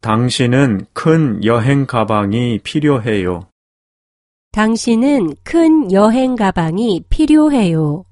당신은 큰 여행 가방이 필요해요. 당신은 큰 여행 가방이 필요해요.